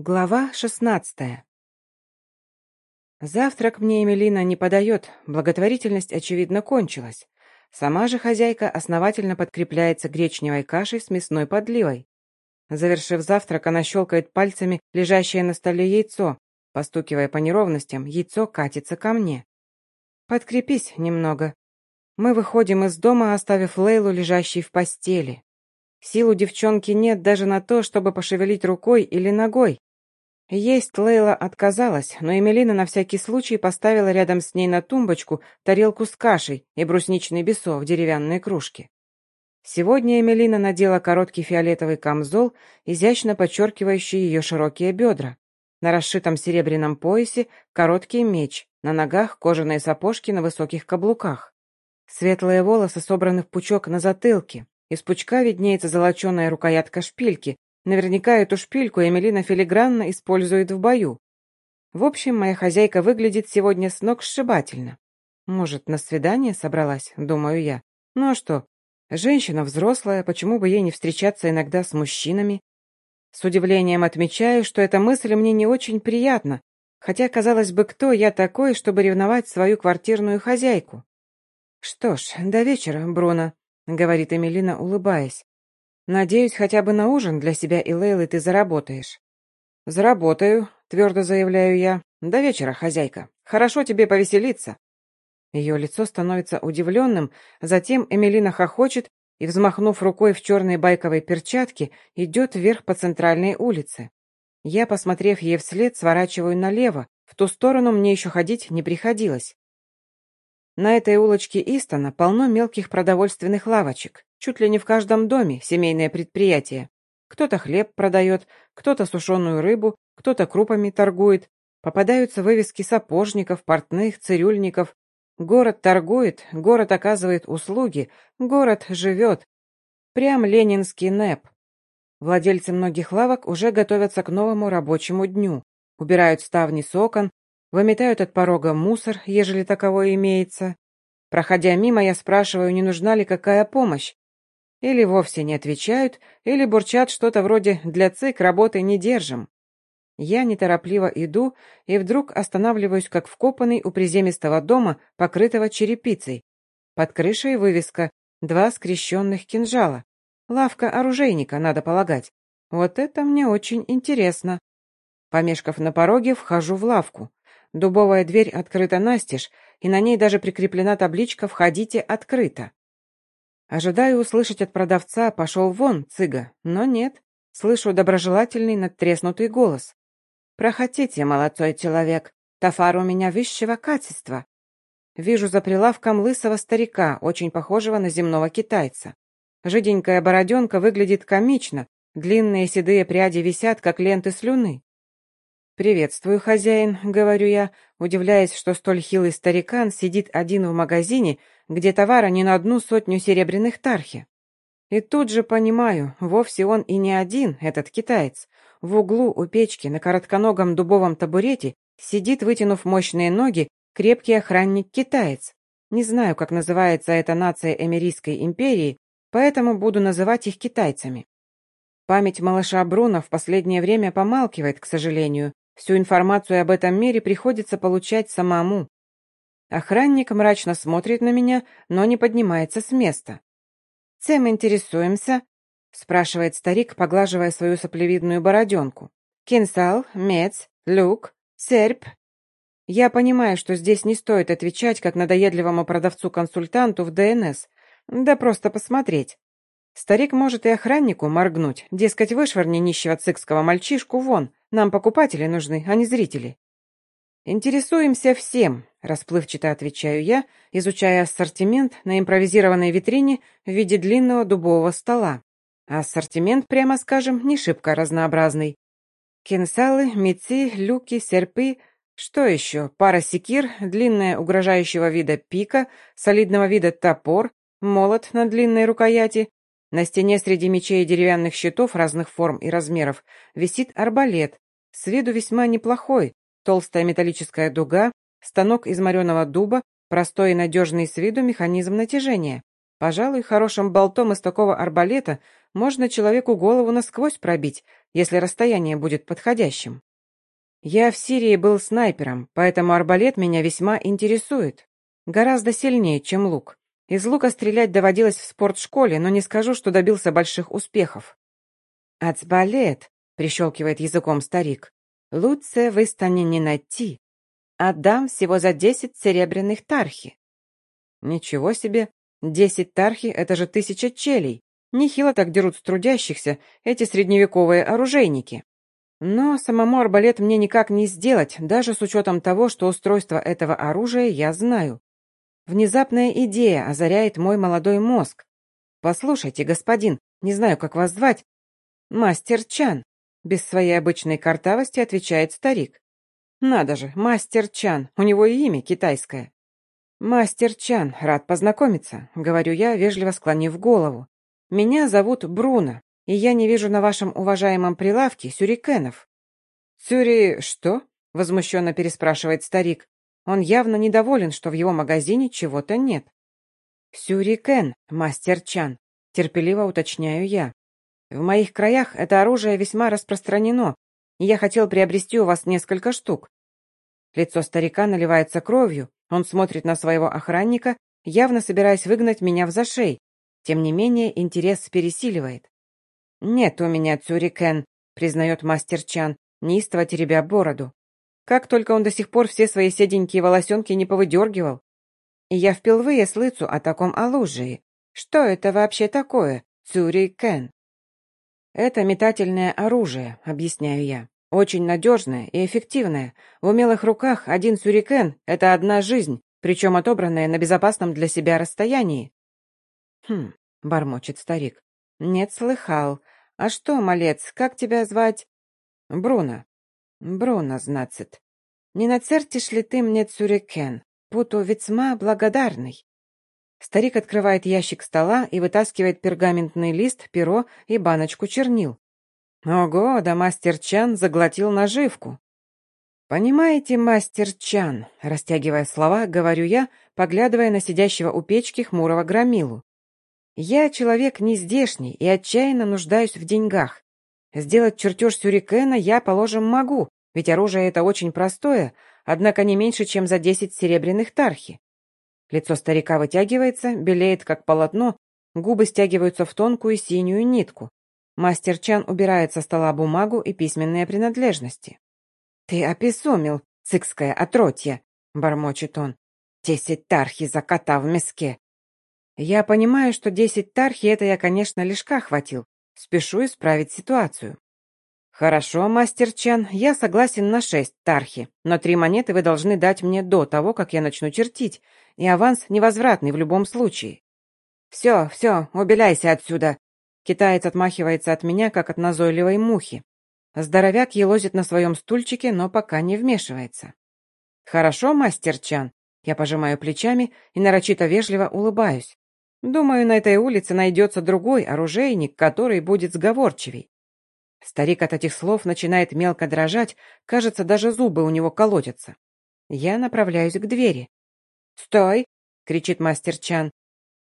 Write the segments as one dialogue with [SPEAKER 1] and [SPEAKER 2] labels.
[SPEAKER 1] Глава шестнадцатая. Завтрак мне Эмилина не подает, благотворительность, очевидно, кончилась. Сама же хозяйка основательно подкрепляется гречневой кашей с мясной подливой. Завершив завтрак, она щелкает пальцами лежащее на столе яйцо. Постукивая по неровностям, яйцо катится ко мне. «Подкрепись немного». Мы выходим из дома, оставив Лейлу лежащей в постели. Сил у девчонки нет даже на то, чтобы пошевелить рукой или ногой. Есть Лейла отказалась, но Эмилина на всякий случай поставила рядом с ней на тумбочку тарелку с кашей и брусничный бесо в деревянной кружке. Сегодня Эмилина надела короткий фиолетовый камзол, изящно подчеркивающий ее широкие бедра. На расшитом серебряном поясе короткий меч, на ногах кожаные сапожки на высоких каблуках. Светлые волосы собраны в пучок на затылке. Из пучка виднеется золоченая рукоятка шпильки, Наверняка эту шпильку Эмилина филигранно использует в бою. В общем, моя хозяйка выглядит сегодня с ног сшибательно. Может, на свидание собралась, думаю я. Ну а что? Женщина взрослая, почему бы ей не встречаться иногда с мужчинами? С удивлением отмечаю, что эта мысль мне не очень приятна, хотя, казалось бы, кто я такой, чтобы ревновать свою квартирную хозяйку? «Что ж, до вечера, Бруно», — говорит Эмилина, улыбаясь. Надеюсь, хотя бы на ужин для себя и Лейлы ты заработаешь. Заработаю, твердо заявляю я. До вечера, хозяйка. Хорошо тебе повеселиться. Ее лицо становится удивленным, затем Эмилина хохочет и, взмахнув рукой в черной байковой перчатке, идет вверх по центральной улице. Я, посмотрев ей вслед, сворачиваю налево, в ту сторону мне еще ходить не приходилось. На этой улочке Истона полно мелких продовольственных лавочек. Чуть ли не в каждом доме семейное предприятие. Кто-то хлеб продает, кто-то сушеную рыбу, кто-то крупами торгует. Попадаются вывески сапожников, портных, цирюльников. Город торгует, город оказывает услуги, город живет. Прям ленинский НЭП. Владельцы многих лавок уже готовятся к новому рабочему дню. Убирают ставни с окон, выметают от порога мусор, ежели таковой имеется. Проходя мимо, я спрашиваю, не нужна ли какая помощь. Или вовсе не отвечают, или бурчат что-то вроде «для ЦИК работы не держим». Я неторопливо иду и вдруг останавливаюсь, как вкопанный у приземистого дома, покрытого черепицей. Под крышей вывеска «Два скрещенных кинжала». Лавка оружейника, надо полагать. Вот это мне очень интересно. Помешков на пороге, вхожу в лавку. Дубовая дверь открыта настежь, и на ней даже прикреплена табличка «Входите открыто». Ожидаю услышать от продавца «пошел вон, цыга», но нет. Слышу доброжелательный надтреснутый голос. «Проходите, молодой человек, тафар у меня высшего качества». Вижу за прилавком лысого старика, очень похожего на земного китайца. Жиденькая бороденка выглядит комично, длинные седые пряди висят, как ленты слюны. «Приветствую, хозяин», — говорю я, удивляясь, что столь хилый старикан сидит один в магазине, где товара не на одну сотню серебряных тархи. И тут же понимаю, вовсе он и не один, этот китаец. В углу у печки на коротконогом дубовом табурете сидит, вытянув мощные ноги, крепкий охранник-китаец. Не знаю, как называется эта нация Эмирийской империи, поэтому буду называть их китайцами. Память малыша Бруно в последнее время помалкивает, к сожалению, Всю информацию об этом мире приходится получать самому. Охранник мрачно смотрит на меня, но не поднимается с места. «Чем интересуемся?» — спрашивает старик, поглаживая свою соплевидную бороденку. «Кинсал, мец, люк, серп». Я понимаю, что здесь не стоит отвечать, как надоедливому продавцу-консультанту в ДНС. Да просто посмотреть. Старик может и охраннику моргнуть, дескать, вышвырни нищего цикского мальчишку вон, нам покупатели нужны, а не зрители. Интересуемся всем, расплывчато отвечаю я, изучая ассортимент на импровизированной витрине в виде длинного дубового стола. ассортимент, прямо скажем, не шибко разнообразный. Кенсалы, меци, люки, серпы, что еще? Пара секир, длинная угрожающего вида пика, солидного вида топор, молот на длинной рукояти, на стене среди мечей и деревянных щитов разных форм и размеров висит арбалет, с виду весьма неплохой, толстая металлическая дуга, станок из мореного дуба, простой и надежный с виду механизм натяжения. Пожалуй, хорошим болтом из такого арбалета можно человеку голову насквозь пробить, если расстояние будет подходящим. Я в Сирии был снайпером, поэтому арбалет меня весьма интересует. Гораздо сильнее, чем лук. Из лука стрелять доводилось в спортшколе, но не скажу, что добился больших успехов. «Ацбалет», — прищелкивает языком старик, — «лучше вы стане не найти. Отдам всего за десять серебряных тархи». «Ничего себе! Десять тархи — это же тысяча челей. Нехило так дерут с трудящихся эти средневековые оружейники. Но самому арбалет мне никак не сделать, даже с учетом того, что устройство этого оружия я знаю. Внезапная идея озаряет мой молодой мозг. «Послушайте, господин, не знаю, как вас звать». «Мастер Чан», — без своей обычной картавости отвечает старик. «Надо же, мастер Чан, у него и имя китайское». «Мастер Чан, рад познакомиться», — говорю я, вежливо склонив голову. «Меня зовут Бруно, и я не вижу на вашем уважаемом прилавке сюрикенов». «Сюри... что?» — возмущенно переспрашивает старик. Он явно недоволен, что в его магазине чего-то нет. «Сюрикен, мастер Чан», — терпеливо уточняю я. «В моих краях это оружие весьма распространено, и я хотел приобрести у вас несколько штук». Лицо старика наливается кровью, он смотрит на своего охранника, явно собираясь выгнать меня в зашей. Тем не менее, интерес пересиливает. «Нет у меня цюрикен», — признает мастер Чан, неистово теребя бороду. Как только он до сих пор все свои седенькие волосенки не повыдергивал. И я впервые слыцу о таком оружии. Что это вообще такое, цюрикен? Это метательное оружие, объясняю я. Очень надежное и эффективное. В умелых руках один сюрикен — это одна жизнь, причем отобранная на безопасном для себя расстоянии. «Хм», — бормочет старик. «Нет, слыхал. А что, малец, как тебя звать?» «Бруно». «Бруно, значит. Не нацертишь ли ты мне цюрикен? Путу весьма благодарный». Старик открывает ящик стола и вытаскивает пергаментный лист, перо и баночку чернил. Ого, да мастер Чан заглотил наживку. «Понимаете, мастер Чан», — растягивая слова, говорю я, поглядывая на сидящего у печки хмурого громилу. Я человек не здешний и отчаянно нуждаюсь в деньгах. Сделать чертеж сюрикена я, положим, могу, ведь оружие это очень простое, однако не меньше, чем за десять серебряных тархи. Лицо старика вытягивается, белеет, как полотно, губы стягиваются в тонкую синюю нитку. Мастер Чан убирает со стола бумагу и письменные принадлежности. «Ты описомил, цикское отротье!» — бормочет он. «Десять тархи за кота в миске. Я понимаю, что десять тархи это я, конечно, лишка хватил. Спешу исправить ситуацию. Хорошо, мастер Чан, я согласен на шесть тархи, но три монеты вы должны дать мне до того, как я начну чертить, и аванс невозвратный в любом случае. Все, все, убеляйся отсюда. Китаец отмахивается от меня, как от назойливой мухи. Здоровяк елозит на своем стульчике, но пока не вмешивается. Хорошо, мастер Чан. Я пожимаю плечами и нарочито вежливо улыбаюсь. Думаю, на этой улице найдется другой оружейник, который будет сговорчивей. Старик от этих слов начинает мелко дрожать, кажется, даже зубы у него колотятся. Я направляюсь к двери. «Стой!» — кричит мастер Чан.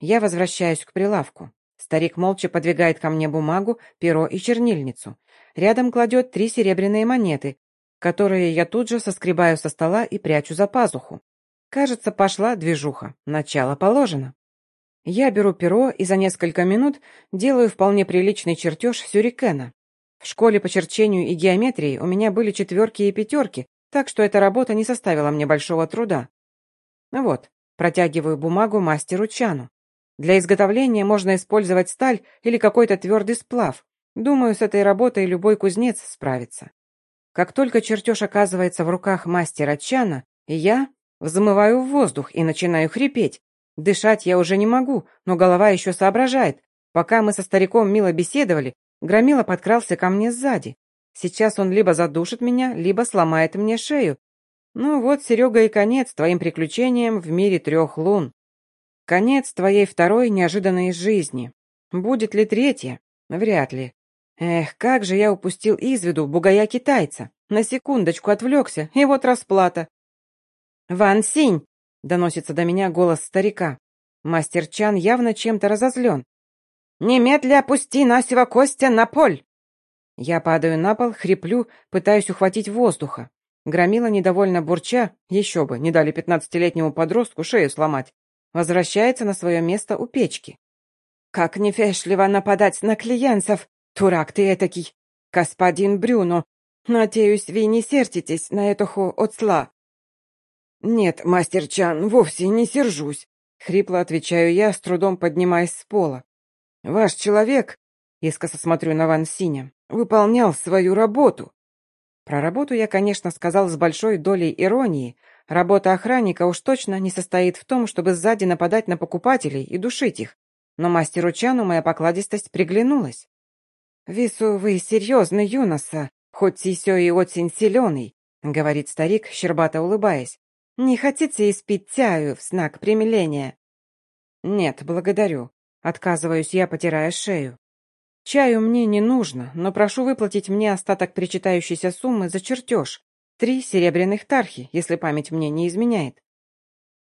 [SPEAKER 1] Я возвращаюсь к прилавку. Старик молча подвигает ко мне бумагу, перо и чернильницу. Рядом кладет три серебряные монеты, которые я тут же соскребаю со стола и прячу за пазуху. Кажется, пошла движуха. Начало положено. Я беру перо и за несколько минут делаю вполне приличный чертеж сюрикена. В школе по черчению и геометрии у меня были четверки и пятерки, так что эта работа не составила мне большого труда. Вот, протягиваю бумагу мастеру Чану. Для изготовления можно использовать сталь или какой-то твердый сплав. Думаю, с этой работой любой кузнец справится. Как только чертеж оказывается в руках мастера Чана, я взмываю в воздух и начинаю хрипеть, Дышать я уже не могу, но голова еще соображает. Пока мы со стариком мило беседовали, Громила подкрался ко мне сзади. Сейчас он либо задушит меня, либо сломает мне шею. Ну вот, Серега, и конец твоим приключениям в мире трех лун. Конец твоей второй неожиданной жизни. Будет ли третья? Вряд ли. Эх, как же я упустил из виду бугая-китайца. На секундочку отвлекся, и вот расплата. «Ван Синь!» Доносится до меня голос старика. Мастер Чан явно чем-то разозлен. «Немедля опусти Насева Костя на поль!» Я падаю на пол, хриплю, пытаюсь ухватить воздуха. Громила недовольно бурча, еще бы, не дали пятнадцатилетнему подростку шею сломать, возвращается на свое место у печки. «Как нефешливо нападать на клиентов! Турак ты этакий! Господин Брюно, надеюсь, вы не сердитесь на эту отсла?» «Нет, мастер Чан, вовсе не сержусь», — хрипло отвечаю я, с трудом поднимаясь с пола. «Ваш человек, — искоса смотрю на Ван Синя, — выполнял свою работу». Про работу я, конечно, сказал с большой долей иронии. Работа охранника уж точно не состоит в том, чтобы сзади нападать на покупателей и душить их. Но мастеру Чану моя покладистость приглянулась. «Вису, вы серьезный юноса, хоть и сё и очень силёный», — говорит старик, щербато улыбаясь. «Не хотите испить тяю в знак примиления?» «Нет, благодарю», — отказываюсь я, потирая шею. «Чаю мне не нужно, но прошу выплатить мне остаток причитающейся суммы за чертеж. Три серебряных тархи, если память мне не изменяет».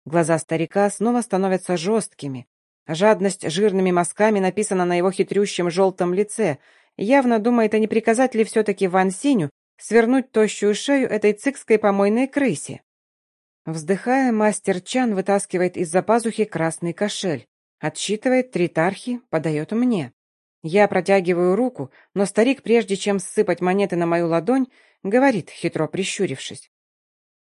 [SPEAKER 1] Глаза старика снова становятся жесткими. Жадность жирными мазками написана на его хитрющем желтом лице. Явно думает, а не приказать ли все-таки Ван Синю свернуть тощую шею этой цикской помойной крысе. Вздыхая, мастер Чан вытаскивает из-за пазухи красный кошель. Отсчитывает три тархи, подает мне. Я протягиваю руку, но старик, прежде чем сыпать монеты на мою ладонь, говорит, хитро прищурившись.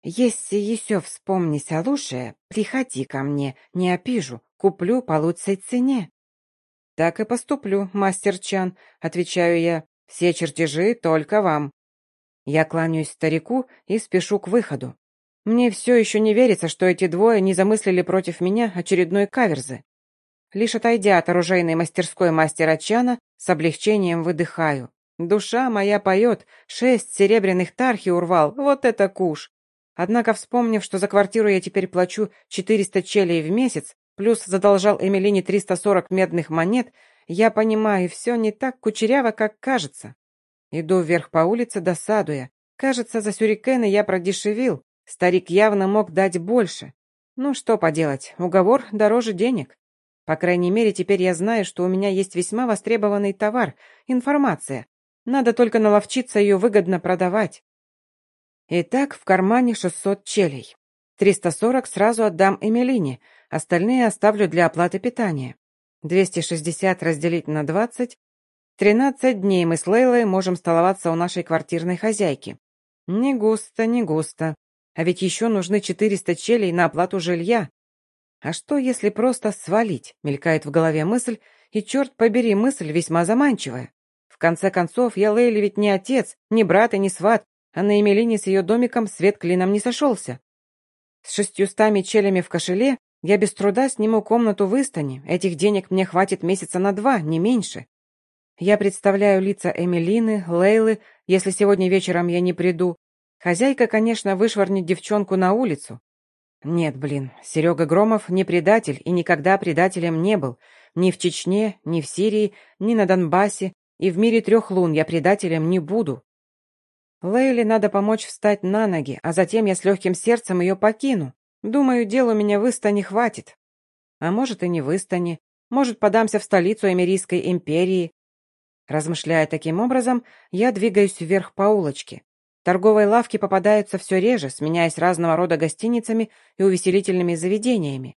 [SPEAKER 1] «Если еще вспомнись о лучшее, приходи ко мне, не опижу, куплю по лучшей цене». «Так и поступлю, мастер Чан», — отвечаю я. «Все чертежи только вам». Я кланяюсь старику и спешу к выходу. Мне все еще не верится, что эти двое не замыслили против меня очередной каверзы. Лишь отойдя от оружейной мастерской мастера Чана, с облегчением выдыхаю. Душа моя поет, шесть серебряных тархи урвал, вот это куш. Однако, вспомнив, что за квартиру я теперь плачу 400 челей в месяц, плюс задолжал Эмилине 340 медных монет, я понимаю, все не так кучеряво, как кажется. Иду вверх по улице, досадуя. Кажется, за сюрикены я продешевил, Старик явно мог дать больше. Ну, что поделать, уговор дороже денег. По крайней мере, теперь я знаю, что у меня есть весьма востребованный товар, информация. Надо только наловчиться ее выгодно продавать. Итак, в кармане 600 челей. 340 сразу отдам Эмилине, остальные оставлю для оплаты питания. 260 разделить на 20. 13 дней мы с Лейлой можем столоваться у нашей квартирной хозяйки. Не густо, не густо. А ведь еще нужны 400 челей на оплату жилья. А что, если просто свалить? Мелькает в голове мысль, и, черт побери, мысль весьма заманчивая. В конце концов, я Лейли ведь не отец, не брат и не сват, а на Эмилине с ее домиком свет клином не сошелся. С шестьюстами челями в кошеле я без труда сниму комнату в Истане, этих денег мне хватит месяца на два, не меньше. Я представляю лица Эмилины, Лейлы, если сегодня вечером я не приду, Хозяйка, конечно, вышвырнет девчонку на улицу. Нет, блин, Серега Громов не предатель и никогда предателем не был. Ни в Чечне, ни в Сирии, ни на Донбассе, и в мире трех лун я предателем не буду. Лейле надо помочь встать на ноги, а затем я с легким сердцем ее покину. Думаю, дел у меня в Истане хватит. А может и не в Истане. Может, подамся в столицу Эмирийской империи. Размышляя таким образом, я двигаюсь вверх по улочке. Торговые лавки попадаются все реже, сменяясь разного рода гостиницами и увеселительными заведениями.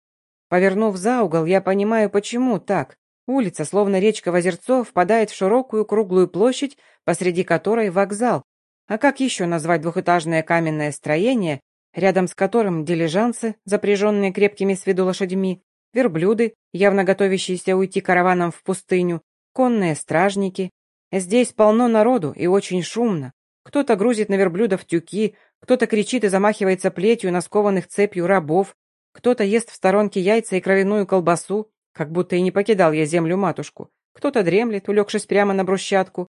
[SPEAKER 1] Повернув за угол, я понимаю, почему так. Улица, словно речка в озерцо, впадает в широкую круглую площадь, посреди которой вокзал. А как еще назвать двухэтажное каменное строение, рядом с которым дилижансы, запряженные крепкими с виду лошадьми, верблюды, явно готовящиеся уйти караваном в пустыню, конные стражники. Здесь полно народу и очень шумно. Кто-то грузит на верблюдов тюки, кто-то кричит и замахивается плетью на скованных цепью рабов, кто-то ест в сторонке яйца и кровяную колбасу, как будто и не покидал я землю-матушку, кто-то дремлет, улегшись прямо на брусчатку.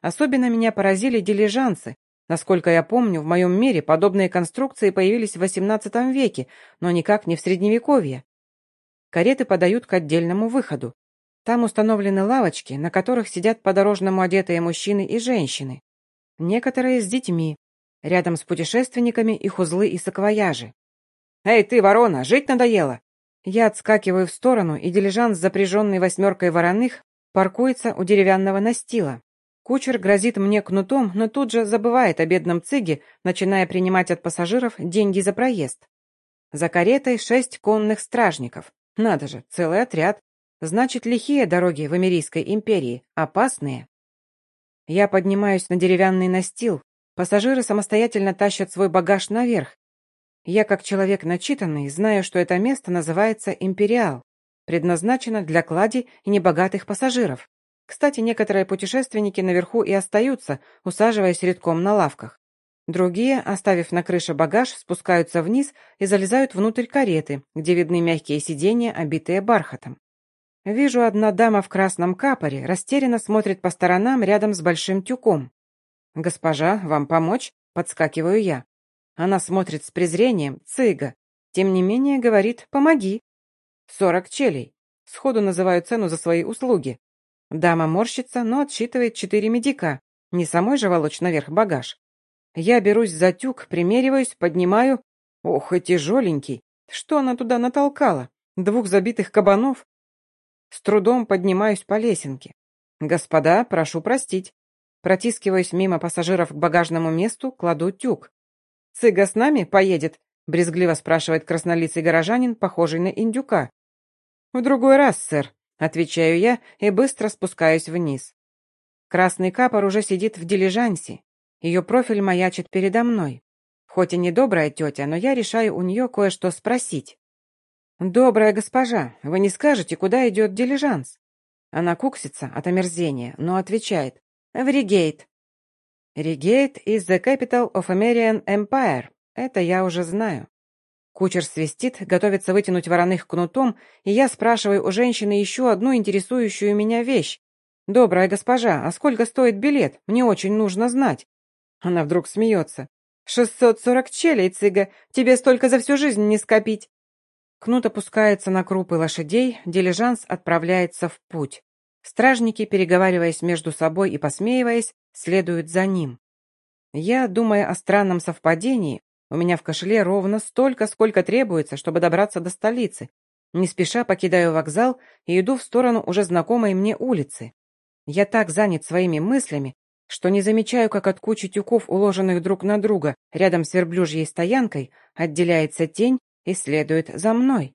[SPEAKER 1] Особенно меня поразили дилижансы. Насколько я помню, в моем мире подобные конструкции появились в XVIII веке, но никак не в Средневековье. Кареты подают к отдельному выходу. Там установлены лавочки, на которых сидят по-дорожному одетые мужчины и женщины. Некоторые с детьми. Рядом с путешественниками их узлы и саквояжи. «Эй, ты, ворона, жить надоело!» Я отскакиваю в сторону, и дилижанс, запряженный восьмеркой вороных, паркуется у деревянного настила. Кучер грозит мне кнутом, но тут же забывает о бедном цыге, начиная принимать от пассажиров деньги за проезд. За каретой шесть конных стражников. Надо же, целый отряд. Значит, лихие дороги в Америйской империи, опасные. Я поднимаюсь на деревянный настил. Пассажиры самостоятельно тащат свой багаж наверх. Я, как человек начитанный, знаю, что это место называется «Империал», предназначено для клади и небогатых пассажиров. Кстати, некоторые путешественники наверху и остаются, усаживаясь редком на лавках. Другие, оставив на крыше багаж, спускаются вниз и залезают внутрь кареты, где видны мягкие сиденья, обитые бархатом. Вижу, одна дама в красном капоре растерянно смотрит по сторонам рядом с большим тюком. «Госпожа, вам помочь?» — подскакиваю я. Она смотрит с презрением, цыга. Тем не менее, говорит «помоги». «Сорок челей». Сходу называю цену за свои услуги. Дама морщится, но отсчитывает четыре медика. Не самой же волочь наверх багаж. Я берусь за тюк, примериваюсь, поднимаю. Ох, и тяжеленький. Что она туда натолкала? Двух забитых кабанов? С трудом поднимаюсь по лесенке. «Господа, прошу простить». Протискиваюсь мимо пассажиров к багажному месту, кладу тюк. «Цыга с нами поедет?» — брезгливо спрашивает краснолицый горожанин, похожий на индюка. «В другой раз, сэр», — отвечаю я и быстро спускаюсь вниз. Красный капор уже сидит в дилижансе. Ее профиль маячит передо мной. Хоть и не добрая тетя, но я решаю у нее кое-что спросить. «Добрая госпожа, вы не скажете, куда идет дилижанс?» Она куксится от омерзения, но отвечает «В Ригейт». «Ригейт is the capital of American Empire». Это я уже знаю. Кучер свистит, готовится вытянуть вороных кнутом, и я спрашиваю у женщины еще одну интересующую меня вещь. «Добрая госпожа, а сколько стоит билет? Мне очень нужно знать». Она вдруг смеется. «Шестьсот сорок челей, цыга, тебе столько за всю жизнь не скопить». Кнут опускается на крупы лошадей, дилижанс отправляется в путь. Стражники, переговариваясь между собой и посмеиваясь, следуют за ним. Я, думая о странном совпадении, у меня в кошеле ровно столько, сколько требуется, чтобы добраться до столицы. Не спеша покидаю вокзал и иду в сторону уже знакомой мне улицы. Я так занят своими мыслями, что не замечаю, как от кучи тюков, уложенных друг на друга, рядом с верблюжьей стоянкой, отделяется тень и следует за мной.